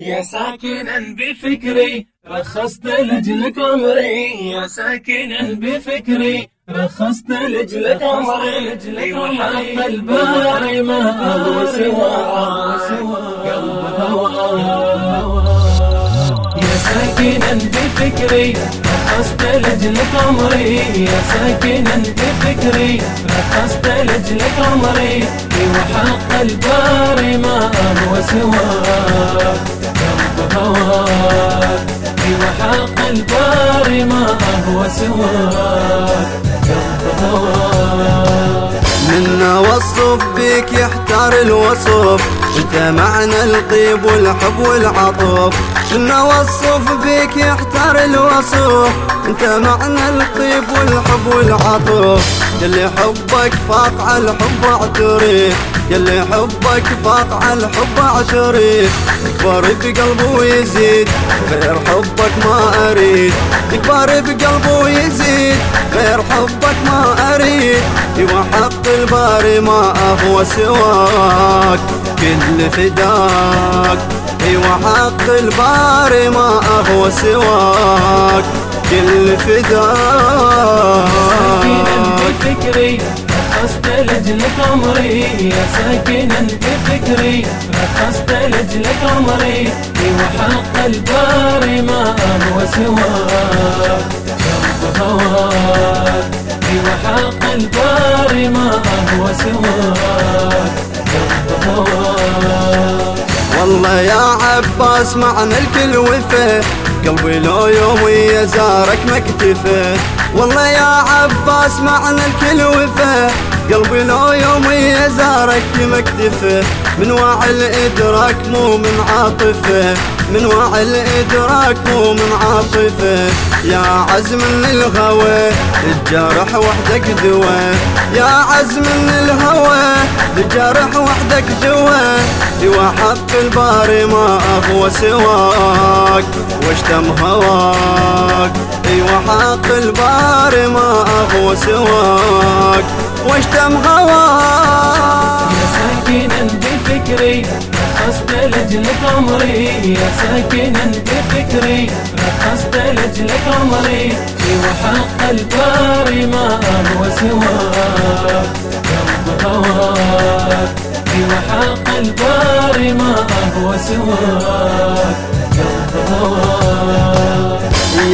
يا ساكنا بفكري رخصت لجلك عمري. يا ساكنا بفكري رخصت لجلك عمري. وحق الباري ما هو سوى قلب هوى يا ساكنا بفكري رخصت لجلك عمري. يا ساكنا بفكري رخصت لجلك عمري. وحق الباري ما منا وصف بك يحتار الوصف. انت معنى الطيب والحب والعطف. منا وصف بك يحتار الوصف. انت معنى الطيب والحب والعطف. يلي حبك فاق على الحب اعترف. يلي حبك فاق على الحب اعترف يكبر بقلبه ويزيد غير حبك ما أريد. يكبر بقلبه ويزيد غير حبك ما أريد. حق الباري ما هو سواك كل فداك. حق الباري ما هو سواك كل فداك. فكري رخصت لجلك عمري يا ساكنا بفكري رخصت لجلك عمري وحق الباري ما هو سواك قلب هواك وحق الباري ما هو سواك قلب هواك والله يا عباس معنى الكل وفه قلبي لو يوم يزارك مكتفه والله يا عباس معنى الكل وفاه قلبي لو يوم يزارك مكتفه من واعي الإدراك مو من عاطفة. من واعي الإدراك مو من عاطفة. يا عزم الهوى الجرح وحدك دوا. يا عزم الهوى الجرح وحدك دوا. حق الباري ما هو سواك واشتم هواك. أيوه حق الباري ما هو سواك. واشتم هواك. يا ساكنا بفكري رخصت لجلك عمري. يا ساكنا بفكري رخصت لجلك عمري. وحق الباري ما هو سواك. قلب هواك وحق الباري ما هو سواك. هواك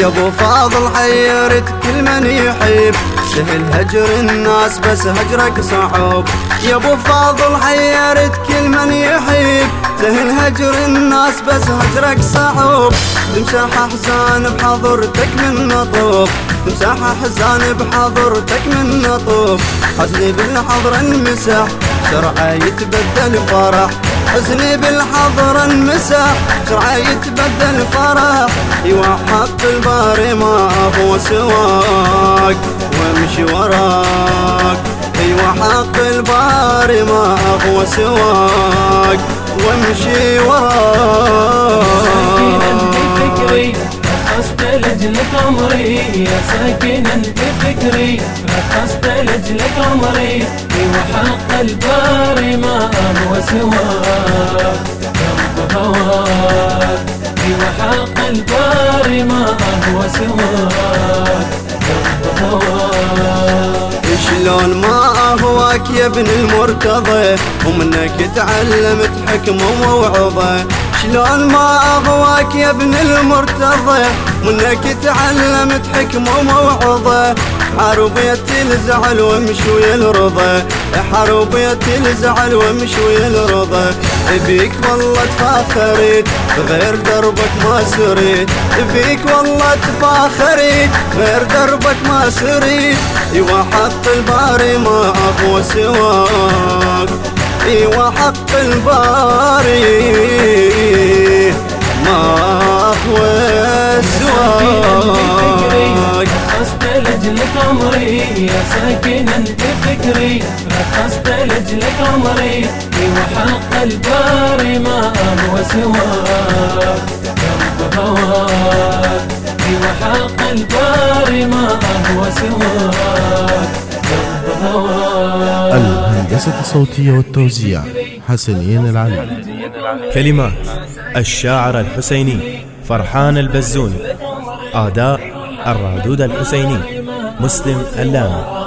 يا أبو فاضل حيرت كل من يحب. سهل هجر الناس بس هجرك صعب يا أبو فاضل حيرت كل من يحب. سهل هجر الناس بس هجرك صعب تمسح أحزان بحضرتك من نطوف تمسح أحزان بحضرتك من نطوف حزني بالحضر انمسح شرعه يتبدل فرح. حزني بالحضر انمسح شرعه يتبدل فرح. ايوا حق الباري ما هو سواك. وامشي وراك. ايوا حق الباري ما هو سواك. وامشي وراك. رخصت لجلك عمري. يا ساكنا بفكري رخصت لجلك عمري. وحق الباري ما هو سواك. قلب هواك. وحق الباري ما هو سواك. قلب هواك. شلون ما أهواك يا ابن المرتضى؟ ومنك تعلمت حكمه ووعظة. شلون ما اغواك يا ابن المرتضى؟ منك تعلمت حكمه وموعظه حربيت الزعل وامشي ويا الرضا. حربيت الزعل وامشي ويا الرضا. بيك والله تفاخريت غير دربك ما سريت. بيك والله تفاخريت غير دربك ما سريت. إيوا حق الباري ما اقوى سواك. إيوا حق الباري عمري يا ساكنا بفكري رخصت لجلك عمري وحق الباري ما هو سواك قلب هواك وحق الباري ما هو سواك قلب هواك الهندسة الصوتية والتوزيع حسنين العلي. كلمات الشاعر الحسيني فرحان البزوني. آداء الرادود الحسيني. Muslim Allama.